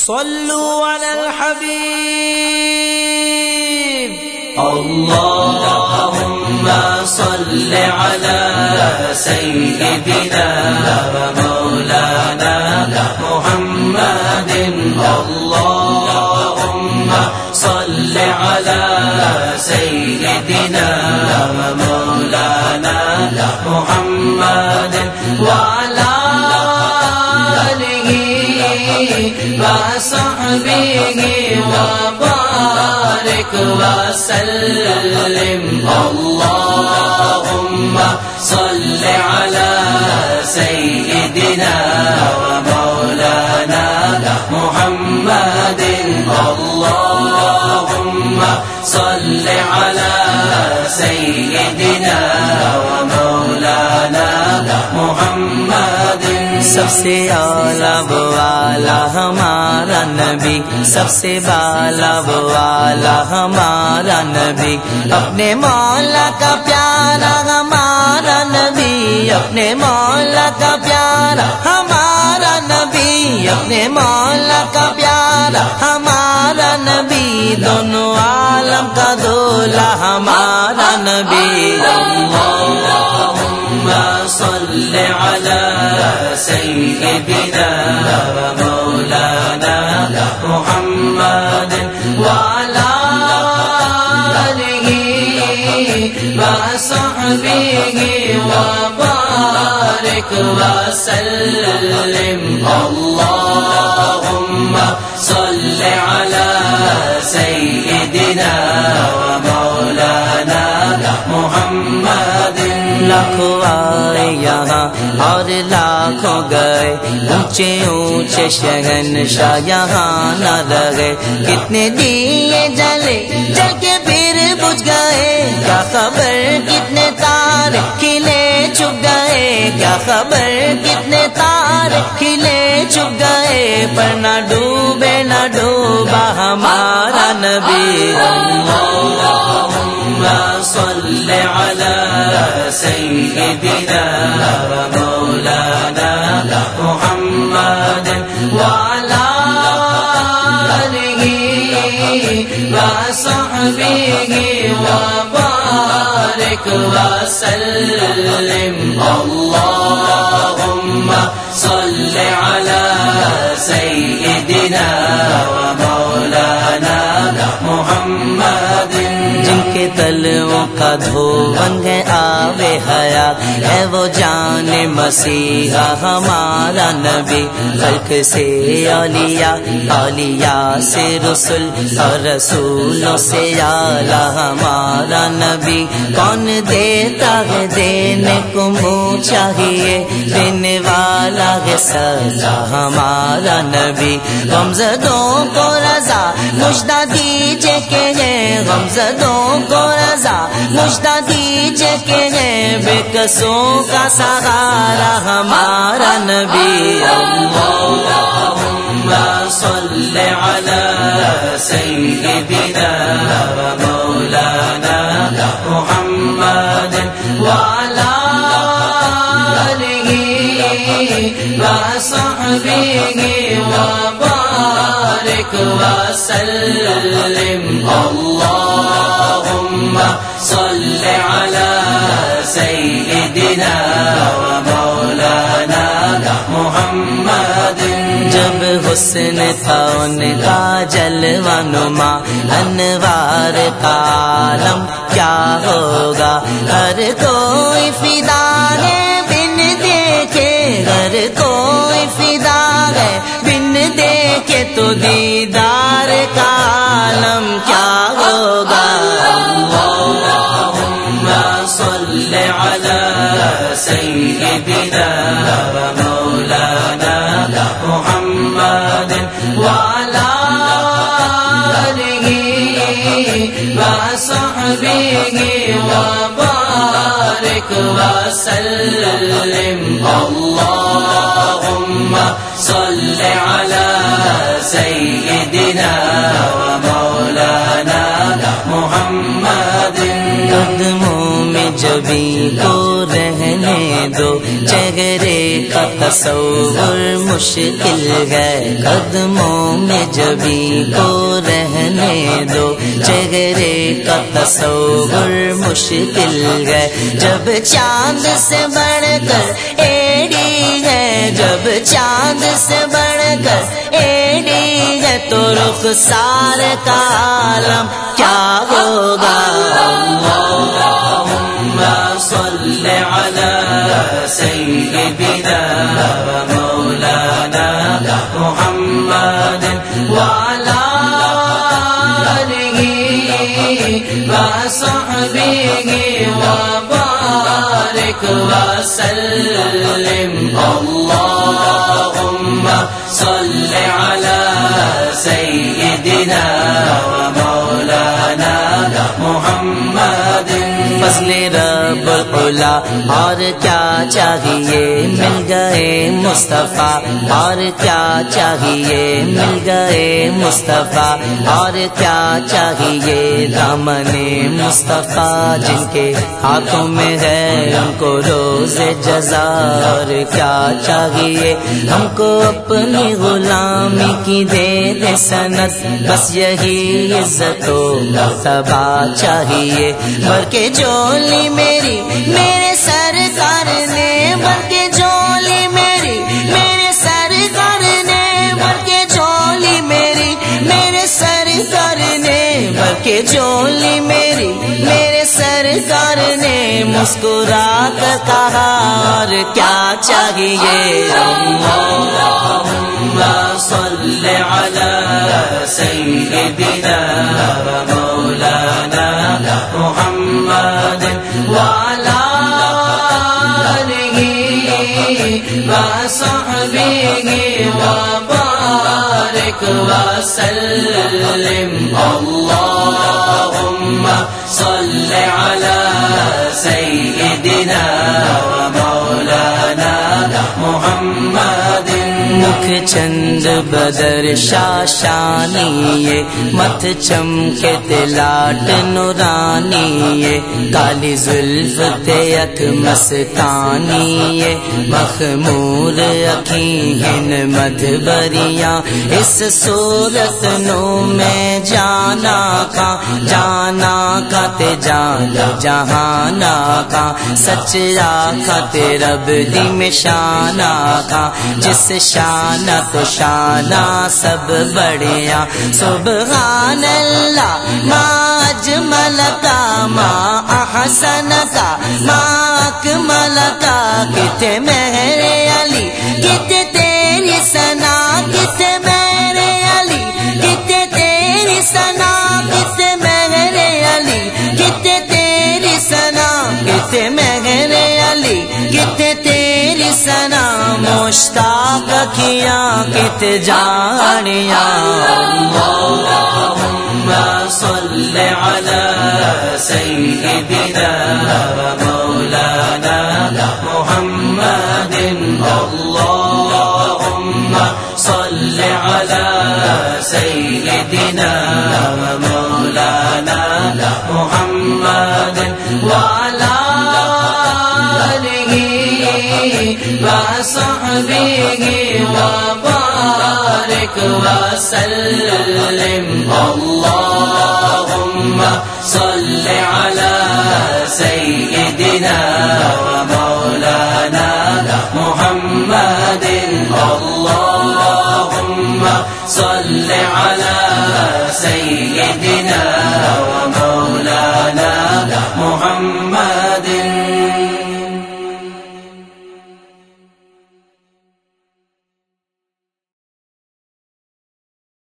صلوا على الحبيب. اللهم صل على سيدنا ومولانا محمد. اللهم صل على سيدنا وصحبه وبارك وسلم اللهم صل على سيدنا ومولانا محمد اللهم صل على سيدنا سے اولا والا ہمارا نبی، سب سے بالا والا ہمارا نبی۔ اپنے مولا کا پیارا ہمارا نبی، اپنے مولا کا پیارا ہمارا نبی۔ اپنے مولا کا پیارا ہمارا نبی، دونوں عالم کا دولا ہمارا نبی۔ سيدنا ومولانا محمد وعلى آله وصحبه وبارك وسلم اللهم صل على سيدنا ومولانا محمد لاکھوں آئے یہاں اور لاکھوں گئے، اونچے اونچے شہن شاہ یہاں نہ رہے۔ کتنے دیے جلے، جل کے پھر بجھ گئے۔ کیا خبر کتنے تار کھلے چپ گئے؟ کیا خبر کتنے تار کھلے چپ گئے؟ پر نہ ڈوبے، نہ ڈوبا ہمارا نبی۔ صل على سيدنا ومولانا محمد وعلى آله وصحبه وبارك وسلم. اللهم صل على سيدنا ومولانا محمد کے تلوں کا دھون ہے آوے حیات ہے وہ جان مسیحا ہمارا نبی، خلق سے اولیاء اولیاء سے رسول اور رسولوں سے اعلیٰ۔ ہمارا نبی کون دیتا ہے دینے کو منہ چاہیے؟ دینے والا ہے سزا۔ ہمارا نبی، غمزدوں کو رضا۔ مجدہ دیجے کہ ہے غمزدوں کو رضا مجدہ دیجے کہ ہے بے قصوں کا سہارا، ہمارا نبی اللهم صل على سيدنا ومولانا محمد وسلم اللهم صل على سيدنا ومولانا محمد. جب حسن تھا ان کا جلوہ نما انوار کا عالم کیا ہوگا؟ ہر کوئی فدا ہے، بن دیکھے ہر کوئی فدا ہے، بن دیکھے تو دیدار سيدنا ومولانا محمد وعلى آله وصحبه وبارك وسلم اللهم صل على سيدنا ومولانا محمد قدموں میں جبھی کو رہنے دو چہرے کا تصور مشکل ہے۔ قدموں میں جبھی کو رہنے دو چہرے کا تصور مشکل ہے۔ جب چاند سے بڑھ کر ایڈی ہے، جب چاند سے بڑھ کر ایڈی ہے تو رخ سار کا عالم کیا ہوگا؟ سيدنا ومولانا محمد وعلى آله وصحبه وبارك وسلم اللهم صل على سيدنا ومولانا محمد۔ فضل رب العلا اور کیا چاہیے؟ مل گئے مصطفیٰ، اور کیا چاہیے؟ مل گئے مصطفیٰ، اور کیا چاہیے؟ دامن مصطفیٰ، جن کے ہاتھوں میں ہے ان کو روز جزا، اور کیا چاہیے؟ ہم کو اپنی غلامی کی دے دے سنت بس یہی عزت و مرتبہ چاہیے۔ بھر کے جولی میری میرے سرکار نے بھر کے جولی میری، میرے سرکار نے بھر کے جولی میری، میرے سرکار نے بھر کے جولی میری، میرے سرکار نے مسکرا کر کہا، اور کیا چاہیے؟ اللهم صل على وصحبه وبارك وسلم۔ اللهم صل على سيدنا ومولانا محمد مکھ چند بدر شاشانی مت چمکے تلاٹ نورانی کالی زلف تیک مستانی مخمور اکھین مدھ بریاں اس صورت نو میں جانا کا جانا کا تے جان جہانا کا۔ سچ آخا تے رب دی میں شانا کا۔ جس شانہ تو شانہ سب بڑھیا۔ سبحان اللہ ما اجمل کا ما احسن کا ما اکمل کا کتے میرے علی، کتے تیری سنا، کتے میرے علی، کتے تیری سنا، کتے میرے علی، کتے تیری سنا، کتے میرے علی، کتے تیری مشتاق کیا کت جانیا اللهم صل على سيدنا ومولانا محمد اللهم صل على سيدنا ومولانا محمد وصحبه وبارك وسلم اللهم صل على سيدنا ومولانا محمد. اللهم